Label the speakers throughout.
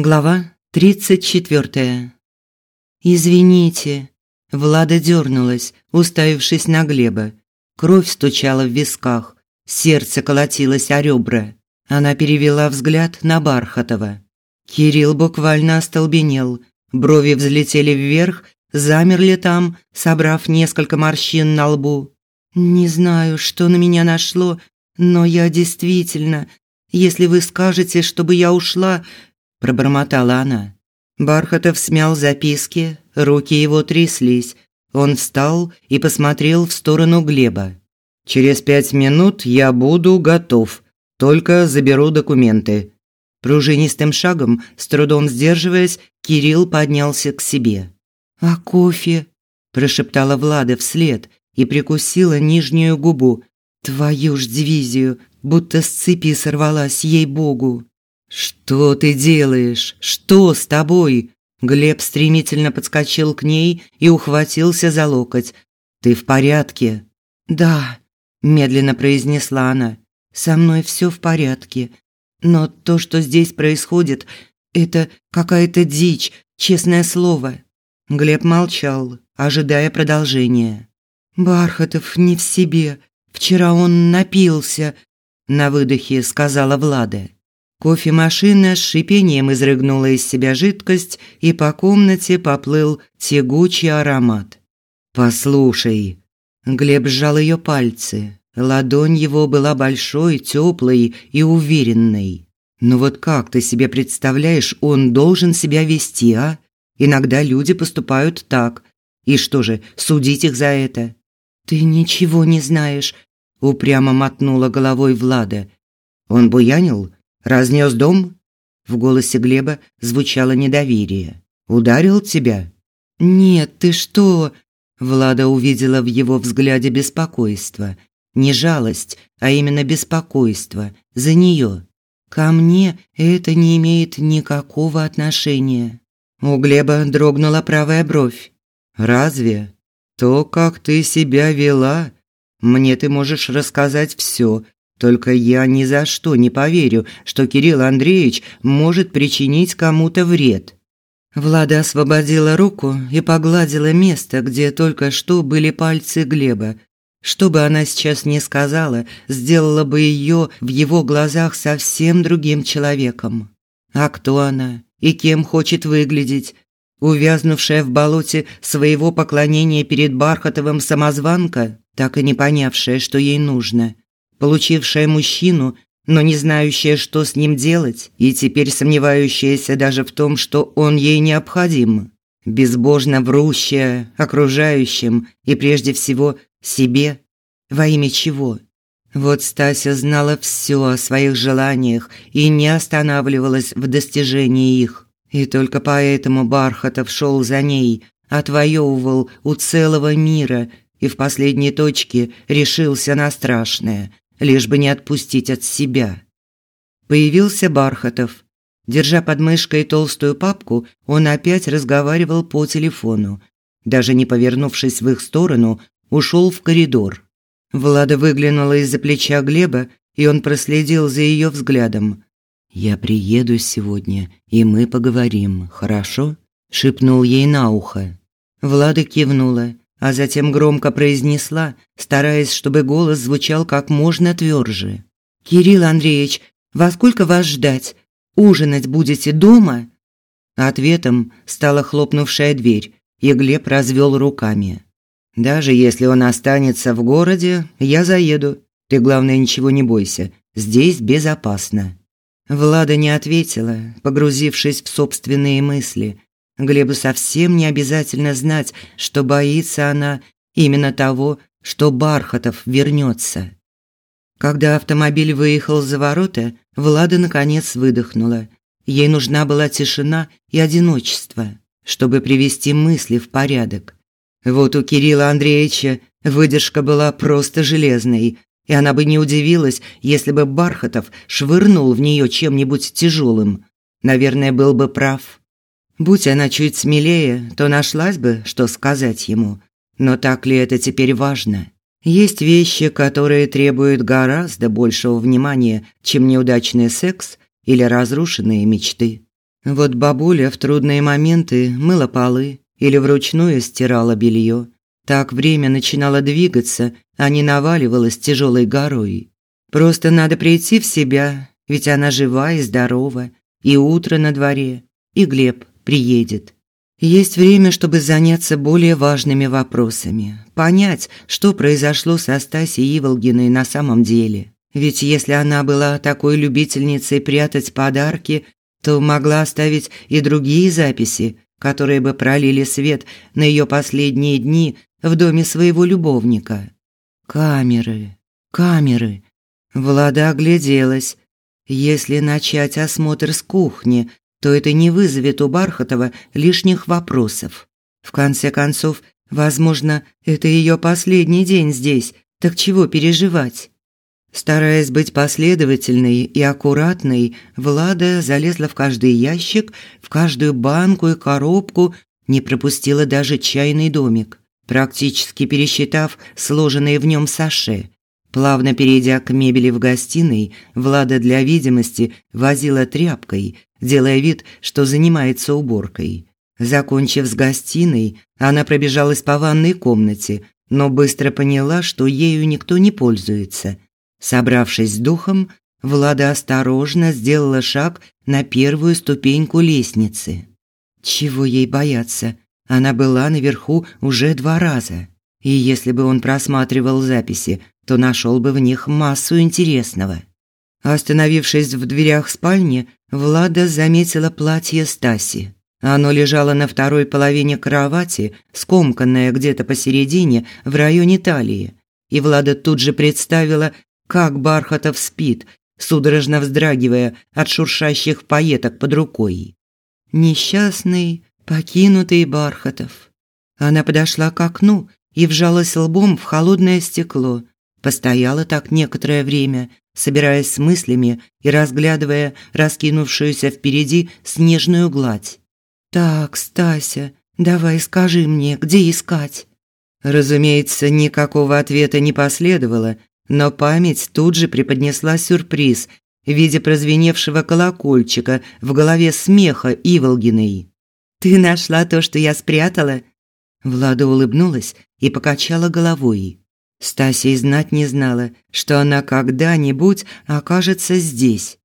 Speaker 1: Глава 34. Извините. Влада дернулась, уставившись на Глеба. Кровь стучала в висках, сердце колотилось о ребра. Она перевела взгляд на Бархатова. Кирилл буквально остолбенел. Брови взлетели вверх, замерли там, собрав несколько морщин на лбу. Не знаю, что на меня нашло, но я действительно, если вы скажете, чтобы я ушла, пробормотала она. Бархатов смял записки, руки его тряслись. Он встал и посмотрел в сторону Глеба. Через пять минут я буду готов. Только заберу документы. Пружинистым шагом, с трудом сдерживаясь, Кирилл поднялся к себе. «А кофе?» – прошептала Влада вслед и прикусила нижнюю губу. «Твою ж дивизию, будто с цепи сорвалась, ей-богу!» «Что ты делаешь? Что с тобой?» Глеб стремительно подскочил к ней и ухватился за локоть. «Ты в порядке?» «Да», – медленно произнесла она. «Со мной все в порядке. Но то, что здесь происходит, это какая-то дичь, честное слово». Глеб молчал, ожидая продолжения. «Бархатов не в себе. Вчера он напился», – на выдохе сказала Влада. Кофемашина с шипением изрыгнула из себя жидкость, и по комнате поплыл тягучий аромат. «Послушай». Глеб сжал ее пальцы. Ладонь его была большой, теплой и уверенной. «Ну вот как ты себе представляешь, он должен себя вести, а? Иногда люди поступают так. И что же, судить их за это?» «Ты ничего не знаешь», – упрямо мотнула головой Влада. «Он буянил?» Разнес дом? В голосе Глеба звучало недоверие. Ударил тебя? Нет, ты что? Влада увидела в его взгляде беспокойство, не жалость, а именно беспокойство за нее. Ко мне это не имеет никакого отношения. У Глеба дрогнула правая бровь. Разве то, как ты себя вела, мне ты можешь рассказать все, только я ни за что не поверю, что Кирилл Андреевич может причинить кому-то вред. Влада освободила руку и погладила место, где только что были пальцы Глеба. Что бы она сейчас ни сказала, сделала бы ее в его глазах совсем другим человеком. А кто она и кем хочет выглядеть? Увязнувшая в болоте своего поклонения перед Бархатовым самозванка, так и не понявшая, что ей нужно – получившая мужчину, но не знающая, что с ним делать, и теперь сомневающаяся даже в том, что он ей необходим, безбожно врущая окружающим и прежде всего себе, во имя чего? Вот Стася знала все о своих желаниях и не останавливалась в достижении их. И только поэтому Бархатов шел за ней, отвоевывал у целого мира и в последней точке решился на страшное лишь бы не отпустить от себя. Появился Бархатов. Держа под мышкой толстую папку, он опять разговаривал по телефону. Даже не повернувшись в их сторону, ушел в коридор. Влада выглянула из-за плеча Глеба, и он проследил за ее взглядом. «Я приеду сегодня, и мы поговорим, хорошо?» – шепнул ей на ухо. Влада кивнула а затем громко произнесла, стараясь, чтобы голос звучал как можно тверже. «Кирилл Андреевич, во сколько вас ждать? Ужинать будете дома?» Ответом стала хлопнувшая дверь, и Глеб развел руками. «Даже если он останется в городе, я заеду. Ты, главное, ничего не бойся. Здесь безопасно». Влада не ответила, погрузившись в собственные мысли – Глебу совсем не обязательно знать, что боится она именно того, что Бархатов вернется. Когда автомобиль выехал за ворота, Влада наконец выдохнула. Ей нужна была тишина и одиночество, чтобы привести мысли в порядок. Вот у Кирилла Андреевича выдержка была просто железной, и она бы не удивилась, если бы Бархатов швырнул в нее чем-нибудь тяжелым. Наверное, был бы прав. Будь она чуть смелее, то нашлась бы, что сказать ему. Но так ли это теперь важно? Есть вещи, которые требуют гораздо большего внимания, чем неудачный секс или разрушенные мечты. Вот бабуля в трудные моменты мыла полы или вручную стирала белье. Так время начинало двигаться, а не наваливалось тяжелой горой. Просто надо прийти в себя, ведь она жива и здорова, и утро на дворе, и Глеб приедет. Есть время, чтобы заняться более важными вопросами, понять, что произошло со Стасей Иволгиной на самом деле. Ведь если она была такой любительницей прятать подарки, то могла оставить и другие записи, которые бы пролили свет на ее последние дни в доме своего любовника. Камеры, камеры. Влада огляделась. Если начать осмотр с кухни, то это не вызовет у Бархатова лишних вопросов. В конце концов, возможно, это ее последний день здесь, так чего переживать? Стараясь быть последовательной и аккуратной, Влада залезла в каждый ящик, в каждую банку и коробку, не пропустила даже чайный домик, практически пересчитав сложенные в нем саше. Плавно перейдя к мебели в гостиной, Влада для видимости возила тряпкой, делая вид, что занимается уборкой. Закончив с гостиной, она пробежалась по ванной комнате, но быстро поняла, что ею никто не пользуется. Собравшись с духом, Влада осторожно сделала шаг на первую ступеньку лестницы. Чего ей бояться? Она была наверху уже два раза. И если бы он просматривал записи, то нашел бы в них массу интересного. Остановившись в дверях спальни, Влада заметила платье Стаси. Оно лежало на второй половине кровати, скомканное где-то посередине в районе талии. И Влада тут же представила, как Бархатов спит, судорожно вздрагивая от шуршащих пайеток под рукой. Несчастный, покинутый Бархатов. Она подошла к окну и вжалась лбом в холодное стекло. Постояла так некоторое время, собираясь с мыслями и разглядывая раскинувшуюся впереди снежную гладь. «Так, Стася, давай скажи мне, где искать?» Разумеется, никакого ответа не последовало, но память тут же преподнесла сюрприз в виде прозвеневшего колокольчика в голове смеха Иволгиной. «Ты нашла то, что я спрятала?» Влада улыбнулась и покачала головой. Стася и знать не знала, что она когда-нибудь окажется здесь.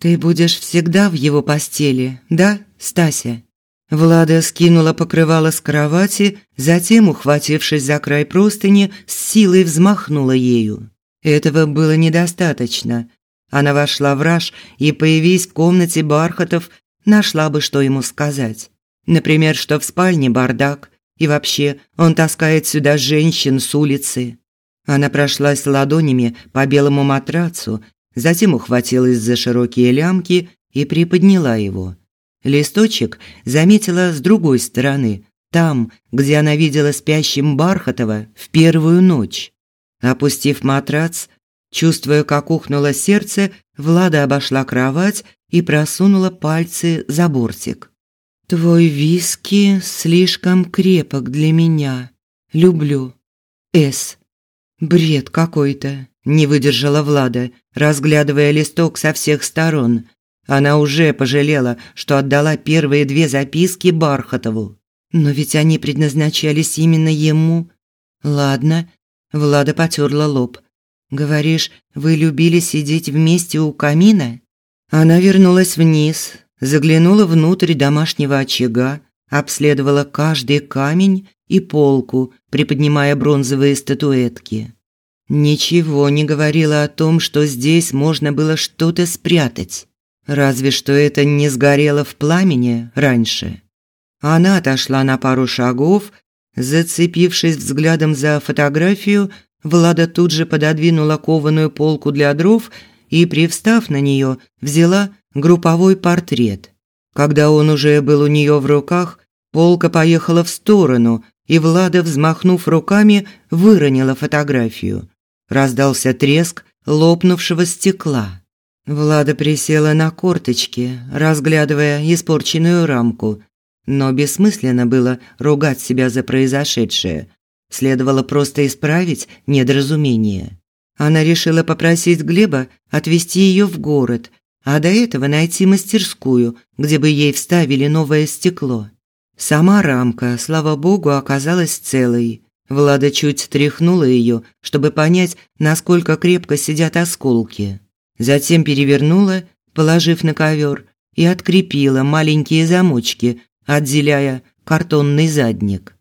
Speaker 1: «Ты будешь всегда в его постели, да, Стася?» Влада скинула покрывало с кровати, затем, ухватившись за край простыни, с силой взмахнула ею. Этого было недостаточно. Она вошла в раж и, появись в комнате Бархатов, нашла бы, что ему сказать. Например, что в спальне бардак, и вообще он таскает сюда женщин с улицы. Она прошлась ладонями по белому матрацу, затем ухватилась за широкие лямки и приподняла его. Листочек заметила с другой стороны, там, где она видела спящим Бархатова в первую ночь. Опустив матрац, чувствуя, как ухнуло сердце, Влада обошла кровать и просунула пальцы за бортик. «Твой виски слишком крепок для меня. Люблю. С. Бред какой-то», – не выдержала Влада, разглядывая листок со всех сторон. Она уже пожалела, что отдала первые две записки Бархатову. Но ведь они предназначались именно ему. Ладно, Влада потерла лоб. Говоришь, вы любили сидеть вместе у камина? Она вернулась вниз, заглянула внутрь домашнего очага, обследовала каждый камень и полку, приподнимая бронзовые статуэтки. Ничего не говорило о том, что здесь можно было что-то спрятать. Разве что это не сгорело в пламени раньше. Она отошла на пару шагов Зацепившись взглядом за фотографию, Влада тут же пододвинула кованую полку для дров и, привстав на нее, взяла групповой портрет. Когда он уже был у нее в руках, полка поехала в сторону, и Влада, взмахнув руками, выронила фотографию. Раздался треск лопнувшего стекла. Влада присела на корточки, разглядывая испорченную рамку, но бессмысленно было ругать себя за произошедшее. Следовало просто исправить недоразумение. Она решила попросить Глеба отвезти ее в город, а до этого найти мастерскую, где бы ей вставили новое стекло. Сама рамка, слава богу, оказалась целой. Влада чуть тряхнула ее, чтобы понять, насколько крепко сидят осколки. Затем перевернула, положив на ковер, и открепила маленькие замочки, отделяя картонный задник.